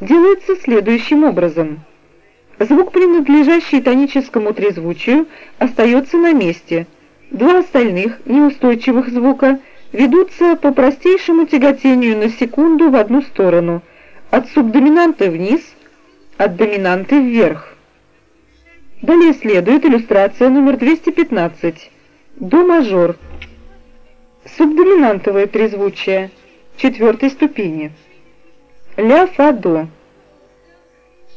делается следующим образом. Звук, принадлежащий тоническому трезвучию, остается на месте. Два остальных, неустойчивых звука, ведутся по простейшему тяготению на секунду в одну сторону, от субдоминанты вниз, от доминанты вверх. Далее следует иллюстрация номер 215. До мажор. Субдоминантовое трезвучие четвертой ступени. Ля, фа, до.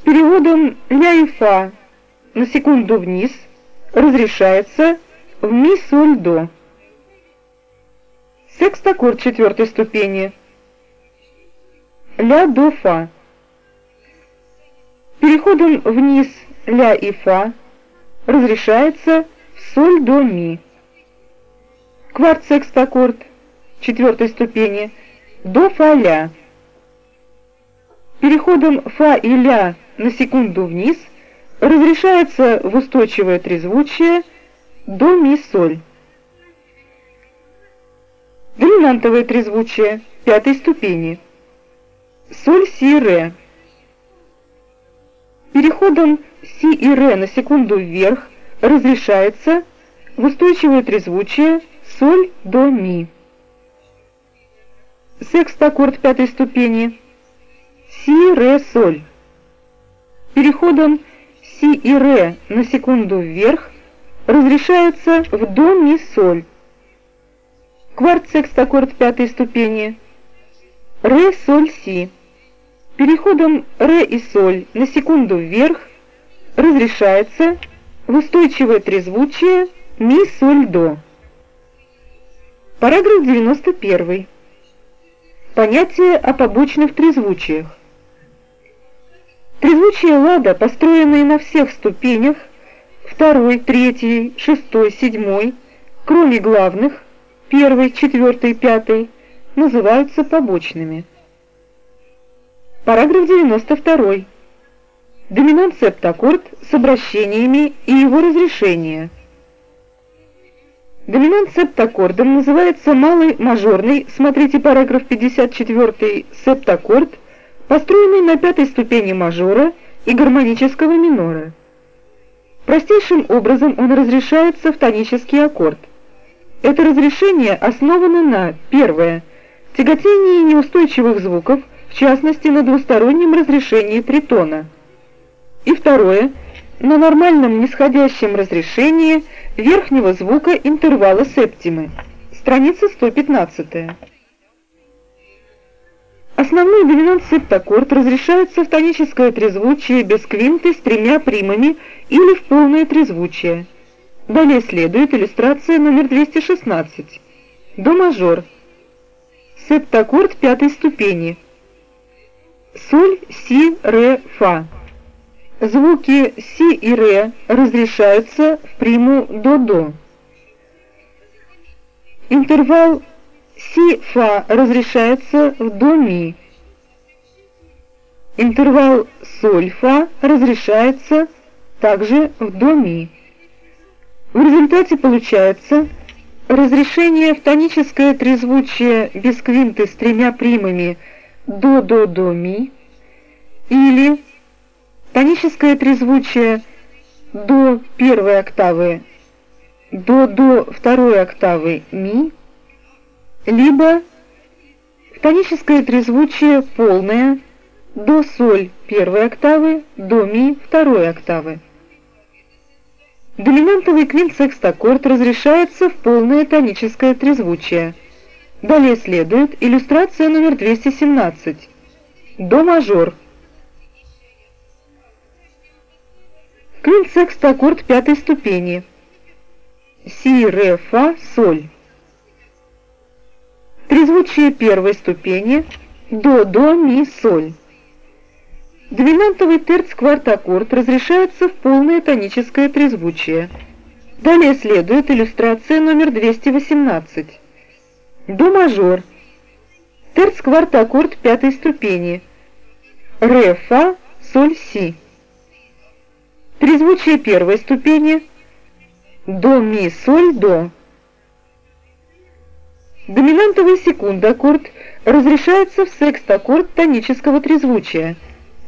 Переводом ля и фа на секунду вниз разрешается в ми, соль, до. Секст-аккорд четвертой ступени. Ля, до, фа. Переходом вниз ля и фа разрешается в соль, до, ми. Кварт секст-аккорд четвертой ступени до фа, ля. Переходом фа и ля на секунду вниз разрешается в устойчивое трезвучие до ми соль. Доминантовое трезвучие пятой ступени. Соль си ре. Переходом си и ре на секунду вверх разрешается в устойчивое трезвучие соль до ми. Секст-аккорд пятой ступени си, ре, соль. Переходом си и ре на секунду вверх разрешается в до, ми, соль. Кварт секст-аккорд пятой ступени. Ре, соль, си. Переходом ре и соль на секунду вверх разрешается в устойчивое трезвучие ми, соль, до. Параграф 91. Понятие о побочных трезвучиях. Трезвучие лада, построенные на всех ступенях, второй, третий, шестой, седьмой, кроме главных, первый, четвертый, пятый, называются побочными. Параграф 92. Доминант септаккорд с обращениями и его разрешение. Доминант септаккордом называется малый мажорный, смотрите параграф 54, септаккорд – построенный на пятой ступени мажора и гармонического минора. Простейшим образом он разрешается в тонический аккорд. Это разрешение основано на, первое, тяготении неустойчивых звуков, в частности на двустороннем разрешении тритона, и второе, на нормальном нисходящем разрешении верхнего звука интервала септимы. Страница 115. Основной доминант септаккорд разрешается в тоническое трезвучие без квинты с тремя примами или в полное трезвучие. Далее следует иллюстрация номер 216. До мажор. Септаккорд пятой ступени. Соль, си, ре, фа. Звуки си и ре разрешаются в приму до-до. Интервал Си-фа разрешается в до-ми. Интервал соль-фа разрешается также в до-ми. В результате получается разрешение в тоническое трезвучие без квинты с тремя примами до-до-до-ми или тоническое трезвучие до первой октавы до-до второй октавы ми либо тоническое трезвучие полное до соль первой октавы, до ми второй октавы. Доминантовый квинт-секстаккорд разрешается в полное тоническое трезвучие. Далее следует иллюстрация номер 217. До мажор. Квинт-секстаккорд пятой ступени. Си, ре, фа, соль. Трезвучие первой ступени до, до, ми, соль. Доминантовый терц-кварт-аккорд разрешается в полное тоническое трезвучие. Далее следует иллюстрация номер 218. До мажор. Терц-кварт-аккорд пятой ступени. Ре, фа, соль, си. Трезвучие первой ступени. До, ми, соль, до. Доминантовый секунд-аккорд разрешается в секст-аккорд тонического трезвучия.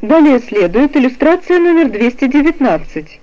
Далее следует иллюстрация номер 219.